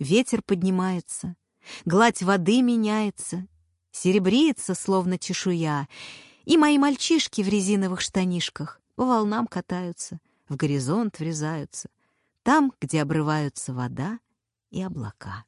ветер поднимается, гладь воды меняется, серебрится, словно чешуя, и мои мальчишки в резиновых штанишках по волнам катаются, в горизонт врезаются, там, где обрываются вода и облака.